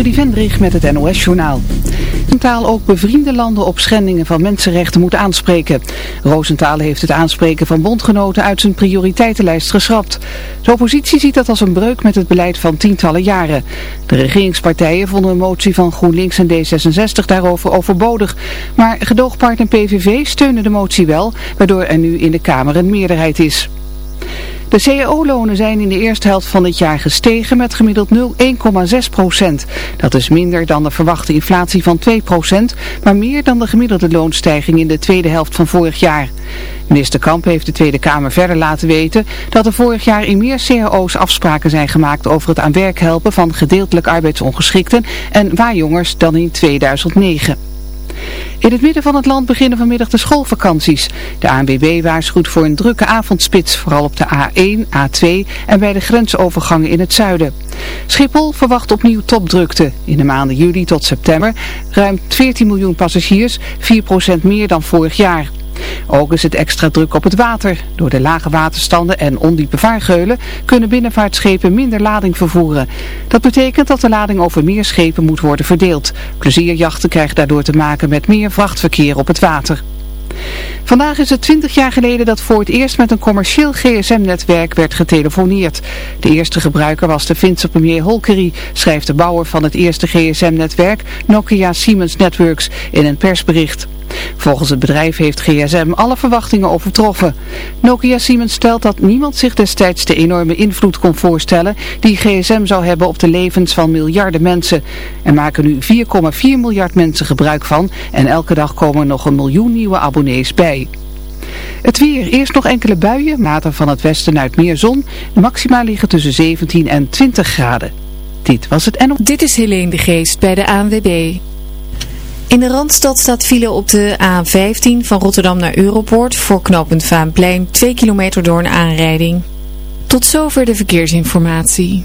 Trudy Vendrich met het NOS-journaal. Roosentaal ook bevriende landen op schendingen van mensenrechten moet aanspreken. Roosentaal heeft het aanspreken van bondgenoten uit zijn prioriteitenlijst geschrapt. De oppositie ziet dat als een breuk met het beleid van tientallen jaren. De regeringspartijen vonden een motie van GroenLinks en D66 daarover overbodig. Maar gedoogpartner PVV steunde de motie wel, waardoor er nu in de Kamer een meerderheid is. De cao-lonen zijn in de eerste helft van dit jaar gestegen met gemiddeld 1,6 procent. Dat is minder dan de verwachte inflatie van 2 procent, maar meer dan de gemiddelde loonstijging in de tweede helft van vorig jaar. Minister Kamp heeft de Tweede Kamer verder laten weten dat er vorig jaar in meer cao's afspraken zijn gemaakt over het aan werk helpen van gedeeltelijk arbeidsongeschikten en waarjongers dan in 2009. In het midden van het land beginnen vanmiddag de schoolvakanties. De ANWB waarschuwt voor een drukke avondspits, vooral op de A1, A2 en bij de grensovergangen in het zuiden. Schiphol verwacht opnieuw topdrukte. In de maanden juli tot september ruim 14 miljoen passagiers, 4% meer dan vorig jaar. Ook is het extra druk op het water. Door de lage waterstanden en ondiepe vaargeulen kunnen binnenvaartschepen minder lading vervoeren. Dat betekent dat de lading over meer schepen moet worden verdeeld. Plezierjachten krijgen daardoor te maken met meer vrachtverkeer op het water. Vandaag is het 20 jaar geleden dat voor het eerst met een commercieel gsm-netwerk werd getelefoneerd. De eerste gebruiker was de Finse premier Holkeri, schrijft de bouwer van het eerste gsm-netwerk Nokia Siemens Networks in een persbericht. Volgens het bedrijf heeft GSM alle verwachtingen overtroffen. Nokia Siemens stelt dat niemand zich destijds de enorme invloed kon voorstellen die GSM zou hebben op de levens van miljarden mensen. Er maken nu 4,4 miljard mensen gebruik van en elke dag komen nog een miljoen nieuwe abonnees bij. Het weer, eerst nog enkele buien, later van het westen uit meer zon. De maxima liggen tussen 17 en 20 graden. Dit was het en... Dit is Helene de Geest bij de ANWB. In de Randstad staat file op de A15 van Rotterdam naar Europoort voor knooppunt Vaanplein 2 kilometer door een aanrijding. Tot zover de verkeersinformatie.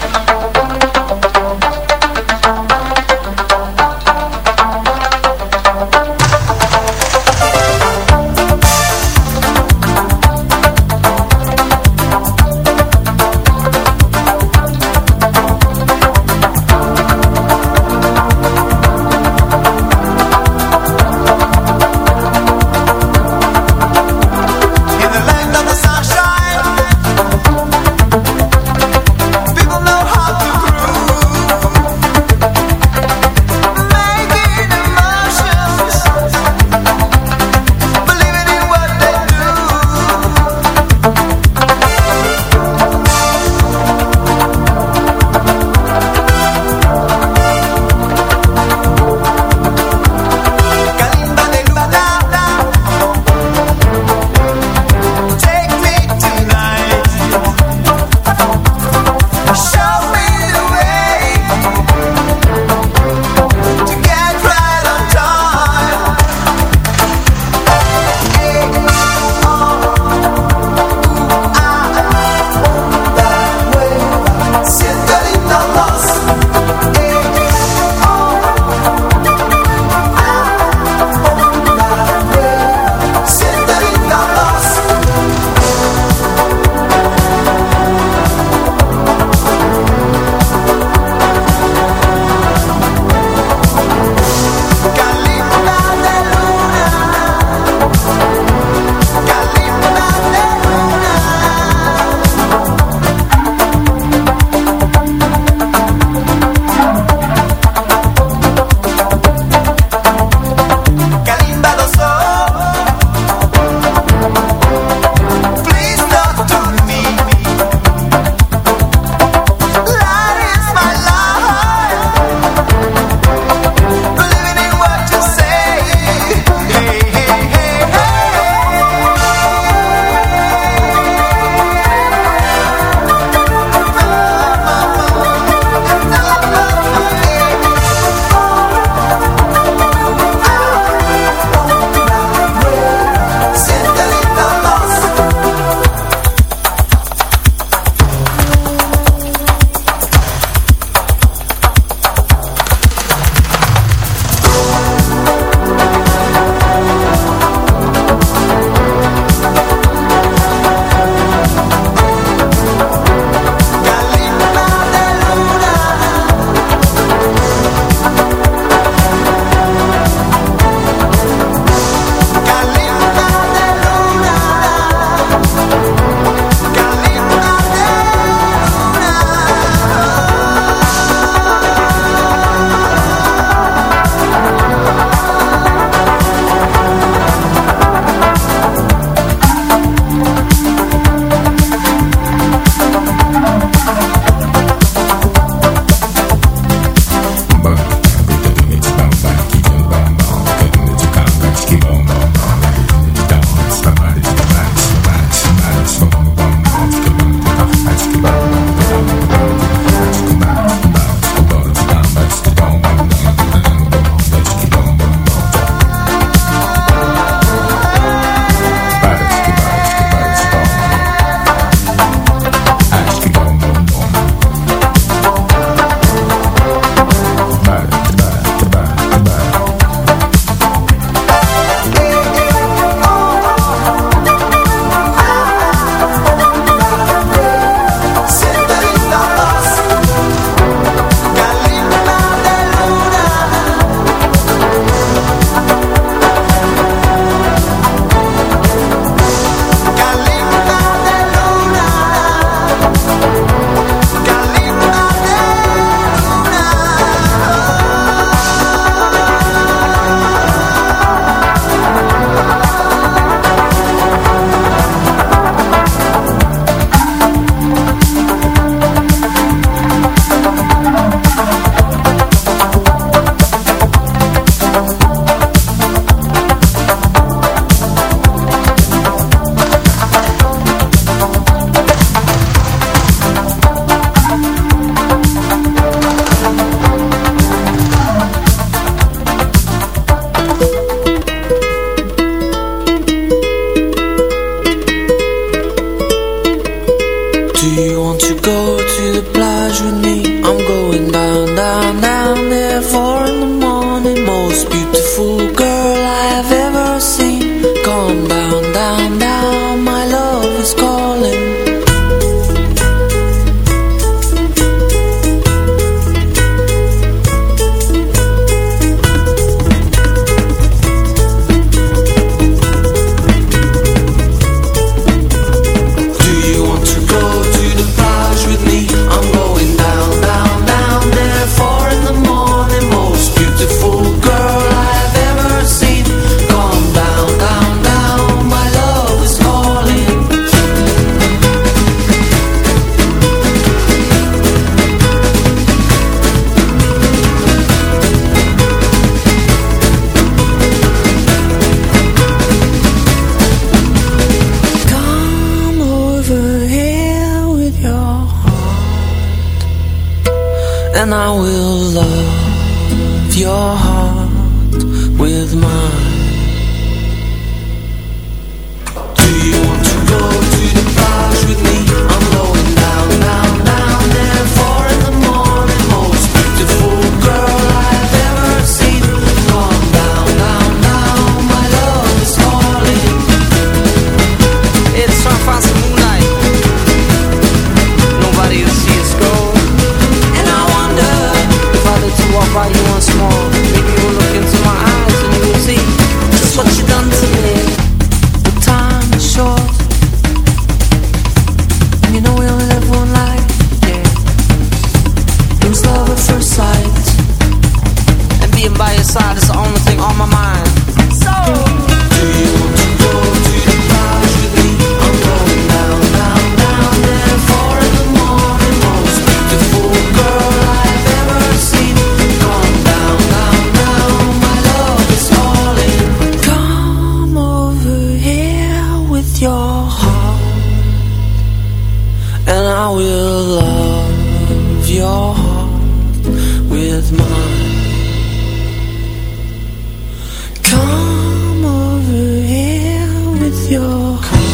you.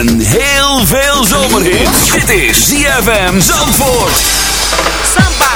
En heel veel zomerhit. Dit is ZFM Zandvoort. Samba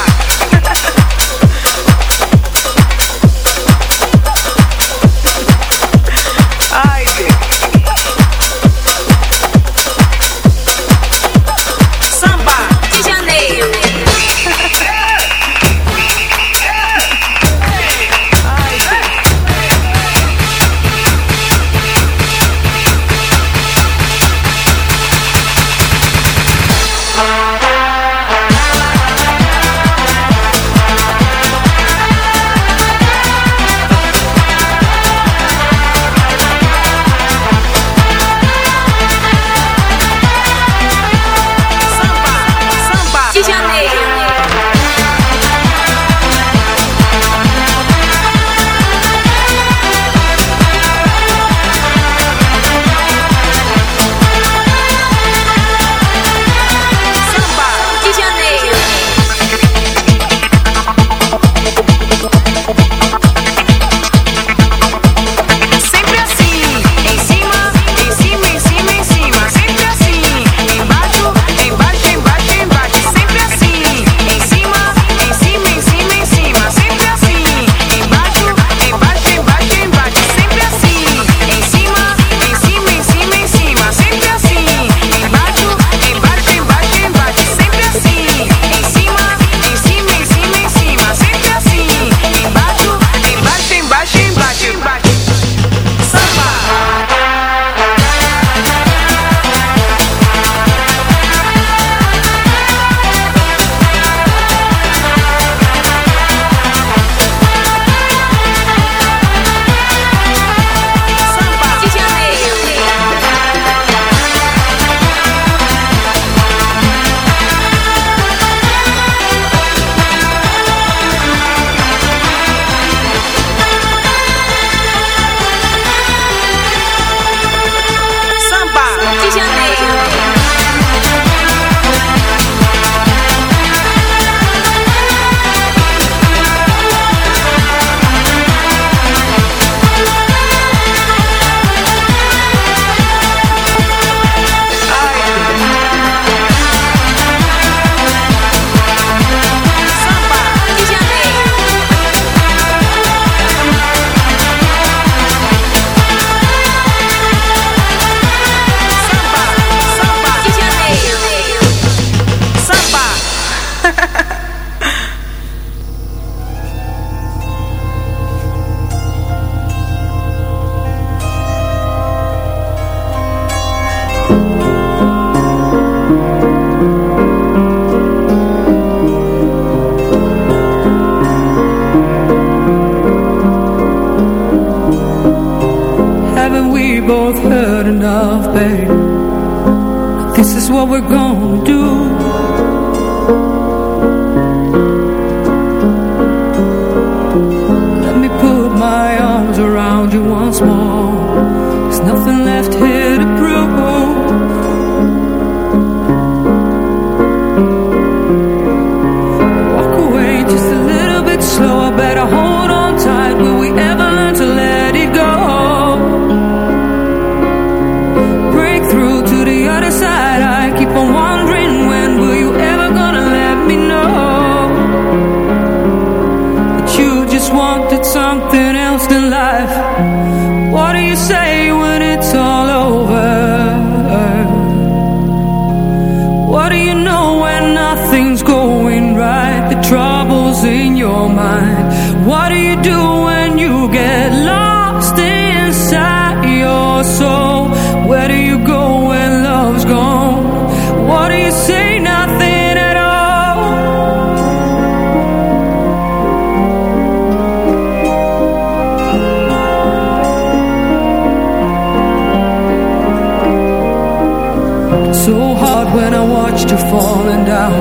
falling down,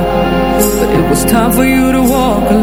but it was time for you to walk alone.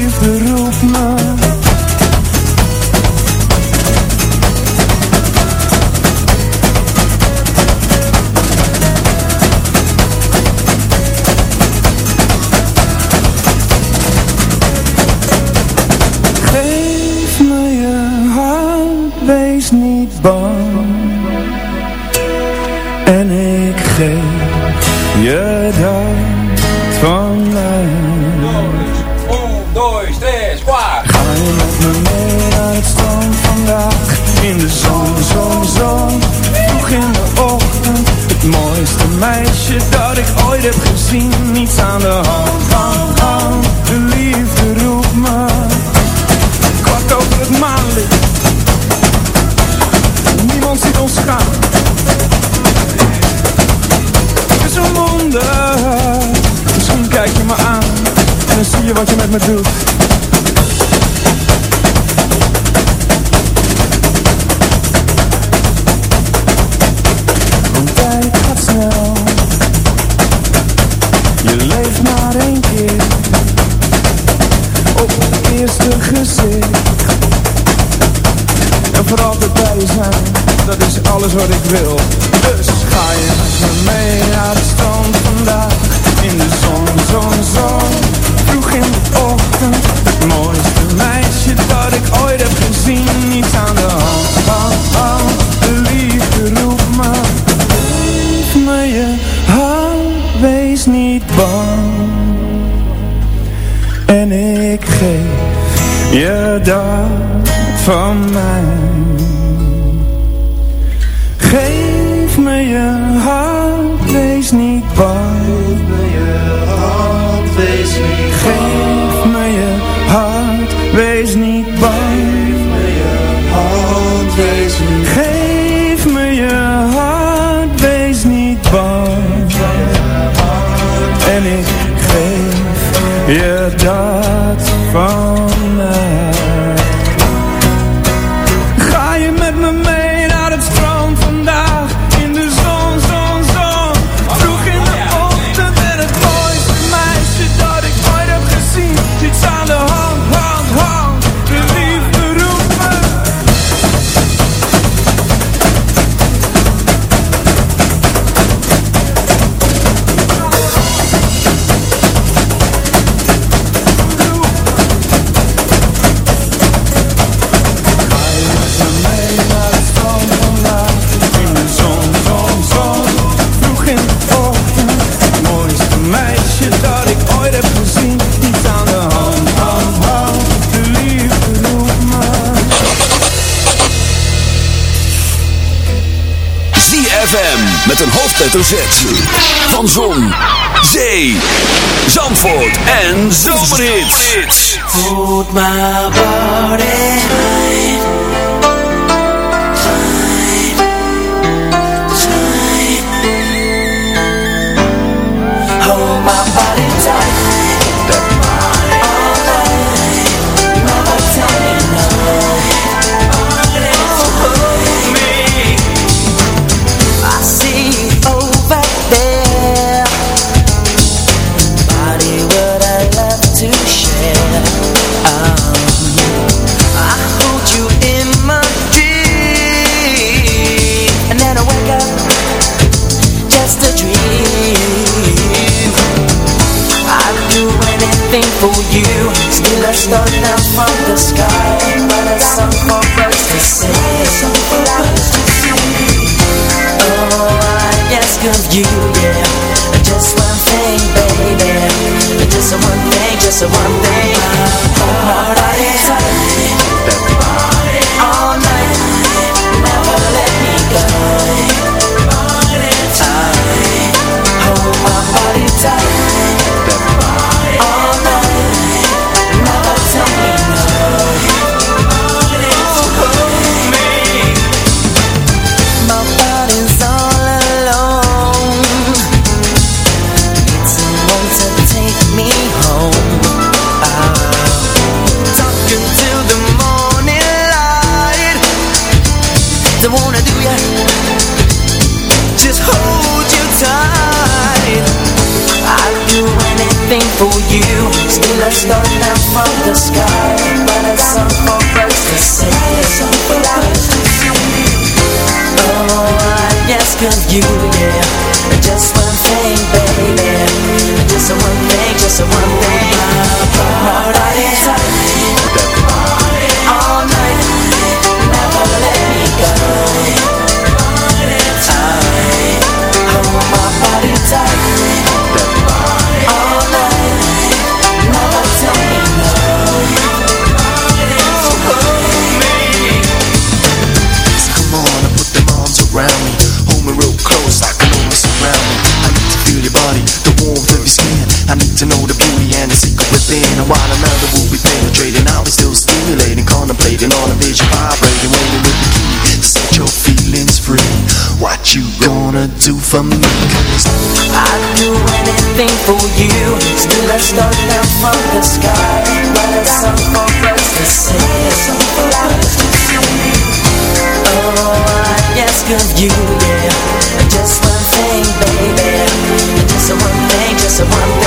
hoofdletter Z. Van Zon, Zee, Zandvoort en Zomerhits. Hold my body. do for me. Cause I'd do anything for you. Still a star down from the sky. But a song for us to sing Oh, I ask of you, yeah. Just one thing, baby. Just one thing, just one thing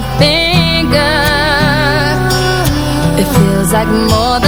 my finger, it feels like more than